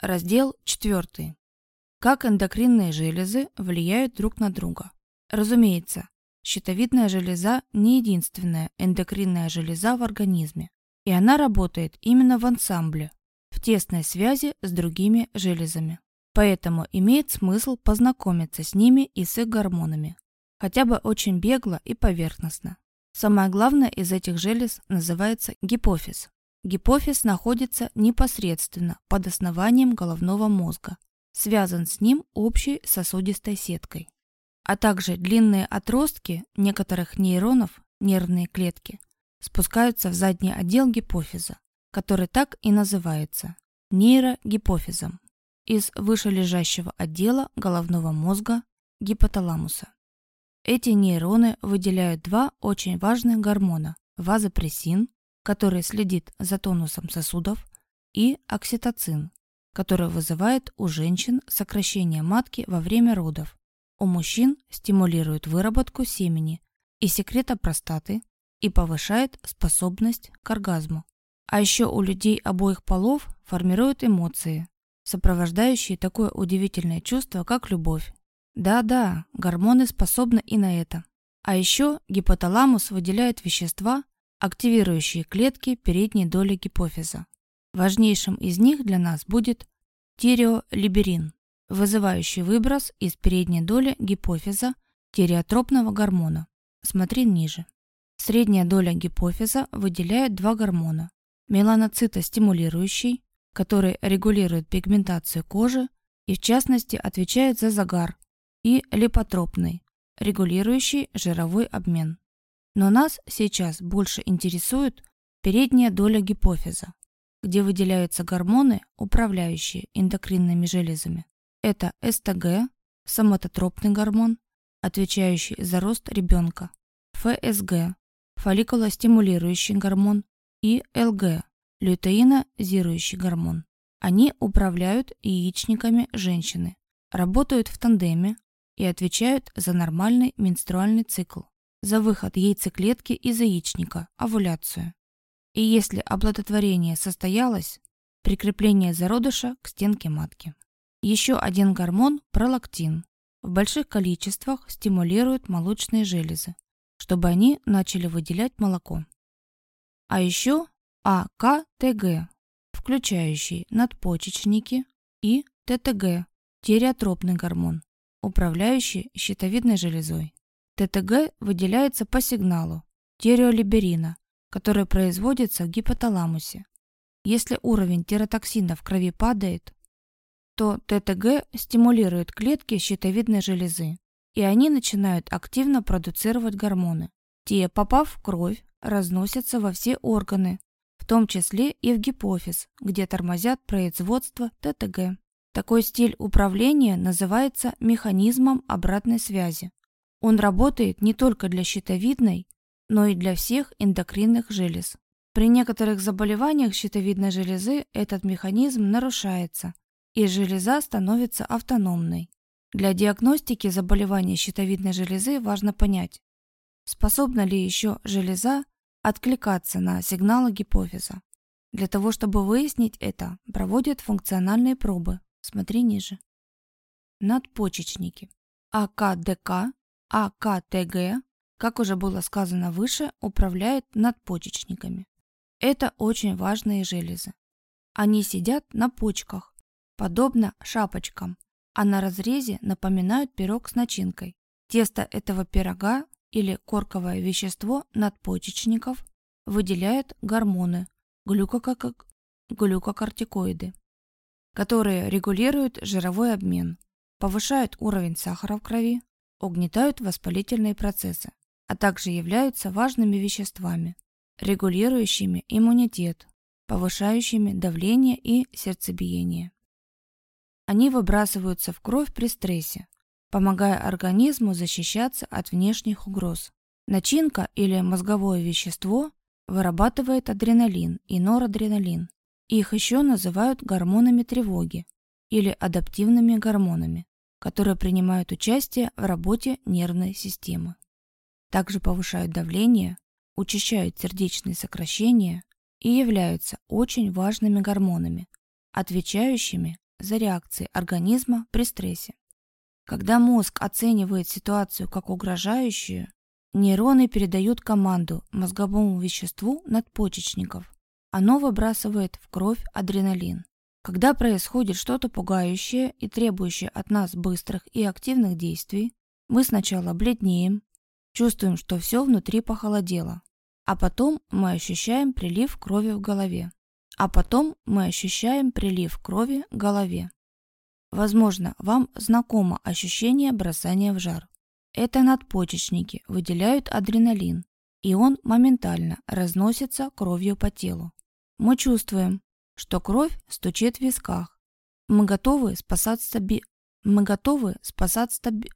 Раздел 4. Как эндокринные железы влияют друг на друга. Разумеется, щитовидная железа не единственная эндокринная железа в организме, и она работает именно в ансамбле, в тесной связи с другими железами. Поэтому имеет смысл познакомиться с ними и с их гормонами, хотя бы очень бегло и поверхностно. Самое главное из этих желез называется гипофиз. Гипофиз находится непосредственно под основанием головного мозга, связан с ним общей сосудистой сеткой. А также длинные отростки некоторых нейронов, нервные клетки, спускаются в задний отдел гипофиза, который так и называется – нейрогипофизом, из вышележащего отдела головного мозга – гипоталамуса. Эти нейроны выделяют два очень важных гормона – вазопрессин, который следит за тонусом сосудов, и окситоцин, который вызывает у женщин сокращение матки во время родов. У мужчин стимулирует выработку семени и секрета простаты и повышает способность к оргазму. А еще у людей обоих полов формируют эмоции, сопровождающие такое удивительное чувство, как любовь, да-да, гормоны способны и на это. А еще гипоталамус выделяет вещества, активирующие клетки передней доли гипофиза. Важнейшим из них для нас будет тиреолиберин, вызывающий выброс из передней доли гипофиза тиреотропного гормона. Смотри ниже. Средняя доля гипофиза выделяет два гормона. Меланоцитостимулирующий, который регулирует пигментацию кожи и в частности отвечает за загар, и липотропный, регулирующий жировой обмен. Но нас сейчас больше интересует передняя доля гипофиза, где выделяются гормоны, управляющие эндокринными железами. Это СТГ, соматотропный гормон, отвечающий за рост ребенка, ФСГ, фолликулостимулирующий гормон и ЛГ, лютеинозирующий гормон. Они управляют яичниками женщины, работают в тандеме, и отвечают за нормальный менструальный цикл, за выход яйцеклетки из яичника, овуляцию. И если оплодотворение состоялось, прикрепление зародыша к стенке матки. Еще один гормон – пролактин. В больших количествах стимулирует молочные железы, чтобы они начали выделять молоко. А еще АКТГ, включающий надпочечники, и ТТГ – тиреотропный гормон, управляющий щитовидной железой. ТТГ выделяется по сигналу тиреолиберина, который производится в гипоталамусе. Если уровень тиротоксина в крови падает, то ТТГ стимулирует клетки щитовидной железы, и они начинают активно продуцировать гормоны. Те, попав в кровь, разносятся во все органы, в том числе и в гипофиз, где тормозят производство ТТГ. Такой стиль управления называется механизмом обратной связи. Он работает не только для щитовидной, но и для всех эндокринных желез. При некоторых заболеваниях щитовидной железы этот механизм нарушается, и железа становится автономной. Для диагностики заболевания щитовидной железы важно понять, способна ли еще железа откликаться на сигналы гипофиза. Для того, чтобы выяснить это, проводят функциональные пробы, Смотри ниже. Надпочечники. АКДК, АКТГ, как уже было сказано выше, управляют надпочечниками. Это очень важные железы. Они сидят на почках, подобно шапочкам, а на разрезе напоминают пирог с начинкой. Тесто этого пирога или корковое вещество надпочечников выделяет гормоны глюкокортикоиды которые регулируют жировой обмен, повышают уровень сахара в крови, угнетают воспалительные процессы, а также являются важными веществами, регулирующими иммунитет, повышающими давление и сердцебиение. Они выбрасываются в кровь при стрессе, помогая организму защищаться от внешних угроз. Начинка или мозговое вещество вырабатывает адреналин и норадреналин, их еще называют гормонами тревоги или адаптивными гормонами, которые принимают участие в работе нервной системы. Также повышают давление, учащают сердечные сокращения и являются очень важными гормонами, отвечающими за реакцией организма при стрессе. Когда мозг оценивает ситуацию как угрожающую, нейроны передают команду мозговому веществу надпочечников. Оно выбрасывает в кровь адреналин. Когда происходит что-то пугающее и требующее от нас быстрых и активных действий, мы сначала бледнеем, чувствуем, что все внутри похолодело, а потом мы ощущаем прилив крови в голове. А потом мы ощущаем прилив крови в голове. Возможно, вам знакомо ощущение бросания в жар. Это надпочечники выделяют адреналин, и он моментально разносится кровью по телу. Мы чувствуем, что кровь стучит в висках. Мы готовы спасаться би... Мы готовы спасаться би...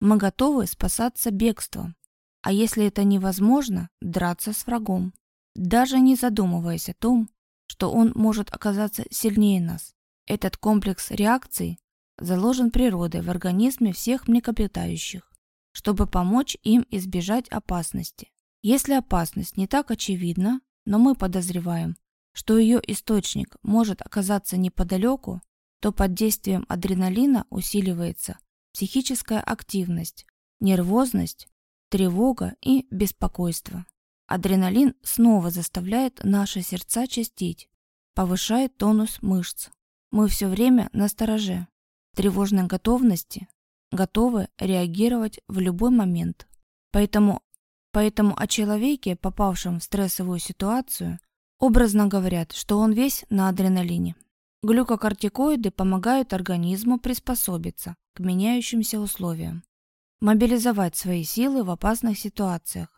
Мы готовы спасаться бегством. А если это невозможно, драться с врагом. Даже не задумываясь о том, что он может оказаться сильнее нас. Этот комплекс реакций заложен природой в организме всех млекопитающих, чтобы помочь им избежать опасности. Если опасность не так очевидна, но мы подозреваем, что ее источник может оказаться неподалеку, то под действием адреналина усиливается психическая активность, нервозность, тревога и беспокойство. Адреналин снова заставляет наши сердца частить, повышает тонус мышц. Мы все время на стороже, тревожной готовности, готовы реагировать в любой момент. Поэтому, поэтому о человеке, попавшем в стрессовую ситуацию, Образно говорят, что он весь на адреналине. Глюкокортикоиды помогают организму приспособиться к меняющимся условиям, мобилизовать свои силы в опасных ситуациях,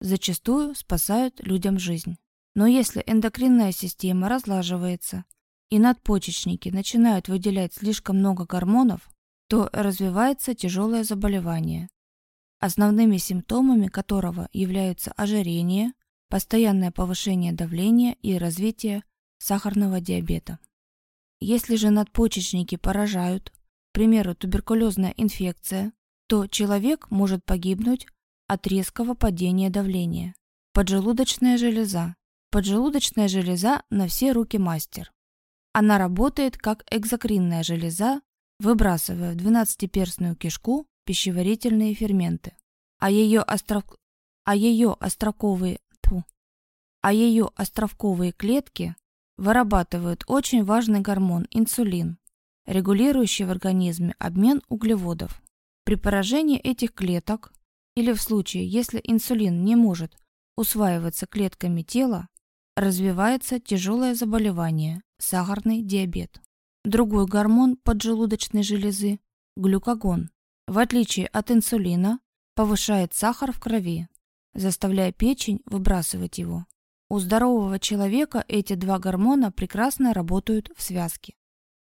зачастую спасают людям жизнь. Но если эндокринная система разлаживается и надпочечники начинают выделять слишком много гормонов, то развивается тяжелое заболевание, основными симптомами которого являются ожирение, постоянное повышение давления и развитие сахарного диабета. Если же надпочечники поражают, к примеру, туберкулезная инфекция, то человек может погибнуть от резкого падения давления. Поджелудочная железа. Поджелудочная железа на все руки мастер. Она работает как экзокринная железа, выбрасывая в двенадцатиперстную кишку пищеварительные ферменты. А ее, остров... а ее остроковые а ее островковые клетки вырабатывают очень важный гормон инсулин, регулирующий в организме обмен углеводов. При поражении этих клеток или в случае, если инсулин не может усваиваться клетками тела, развивается тяжелое заболевание – сахарный диабет. Другой гормон поджелудочной железы – глюкагон, в отличие от инсулина, повышает сахар в крови, заставляя печень выбрасывать его. У здорового человека эти два гормона прекрасно работают в связке.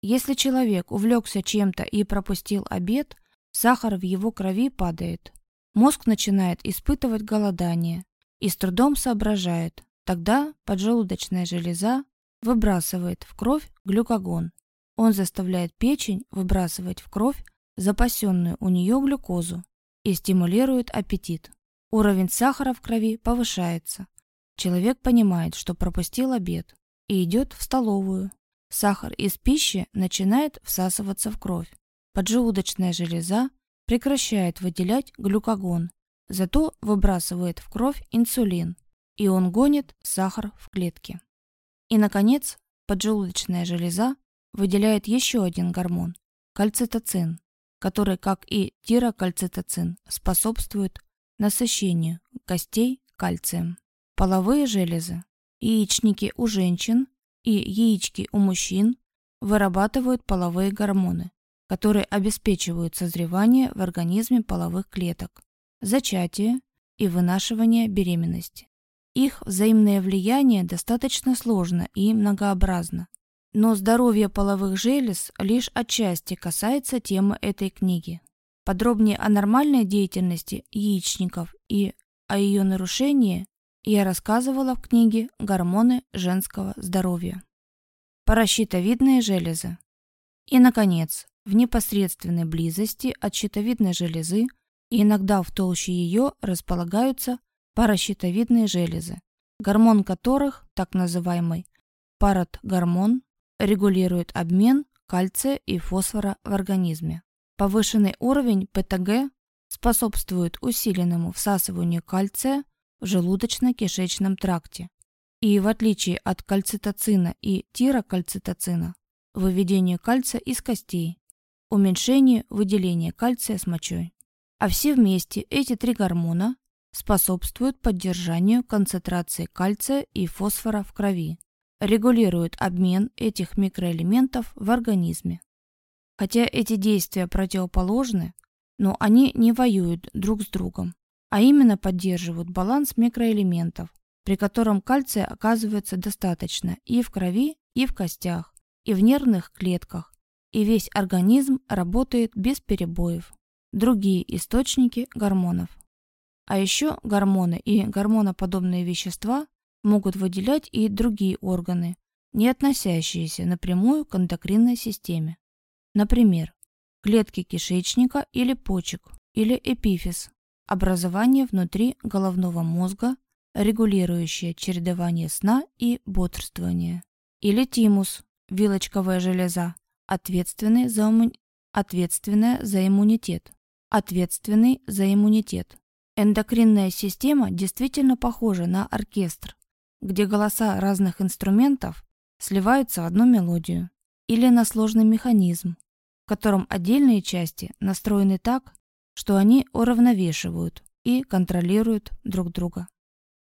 Если человек увлекся чем-то и пропустил обед, сахар в его крови падает. Мозг начинает испытывать голодание и с трудом соображает. Тогда поджелудочная железа выбрасывает в кровь глюкагон. Он заставляет печень выбрасывать в кровь запасенную у нее глюкозу и стимулирует аппетит. Уровень сахара в крови повышается, Человек понимает, что пропустил обед и идет в столовую. Сахар из пищи начинает всасываться в кровь. Поджелудочная железа прекращает выделять глюкагон, зато выбрасывает в кровь инсулин, и он гонит сахар в клетке. И, наконец, поджелудочная железа выделяет еще один гормон – кальцитоцин, который, как и тирокальцитоцин, способствует насыщению костей кальцием. Половые железы, яичники у женщин и яички у мужчин вырабатывают половые гормоны, которые обеспечивают созревание в организме половых клеток, зачатие и вынашивание беременности. Их взаимное влияние достаточно сложно и многообразно, но здоровье половых желез лишь отчасти касается темы этой книги. Подробнее о нормальной деятельности яичников и о ее нарушении я рассказывала в книге «Гормоны женского здоровья». Паращитовидные железы. И, наконец, в непосредственной близости от щитовидной железы и иногда в толще ее располагаются паращитовидные железы, гормон которых, так называемый парадгормон, регулирует обмен кальция и фосфора в организме. Повышенный уровень ПТГ способствует усиленному всасыванию кальция в желудочно-кишечном тракте. И в отличие от кальцитоцина и тирокальцитоцина, выведению кальция из костей, уменьшению выделения кальция с мочой. А все вместе эти три гормона способствуют поддержанию концентрации кальция и фосфора в крови, регулируют обмен этих микроэлементов в организме. Хотя эти действия противоположны, но они не воюют друг с другом, а именно поддерживают баланс микроэлементов, при котором кальция оказывается достаточно и в крови, и в костях, и в нервных клетках, и весь организм работает без перебоев. Другие источники гормонов. А еще гормоны и гормоноподобные вещества могут выделять и другие органы, не относящиеся напрямую к эндокринной системе. Например, клетки кишечника или почек, или эпифиз, образование внутри головного мозга, регулирующее чередование сна и бодрствования, или тимус, вилочковая железа, ответственный за, имму... ответственная за иммунитет, ответственный за иммунитет. Эндокринная система действительно похожа на оркестр, где голоса разных инструментов сливаются в одну мелодию, или на сложный механизм, в котором отдельные части настроены так, что они уравновешивают и контролируют друг друга.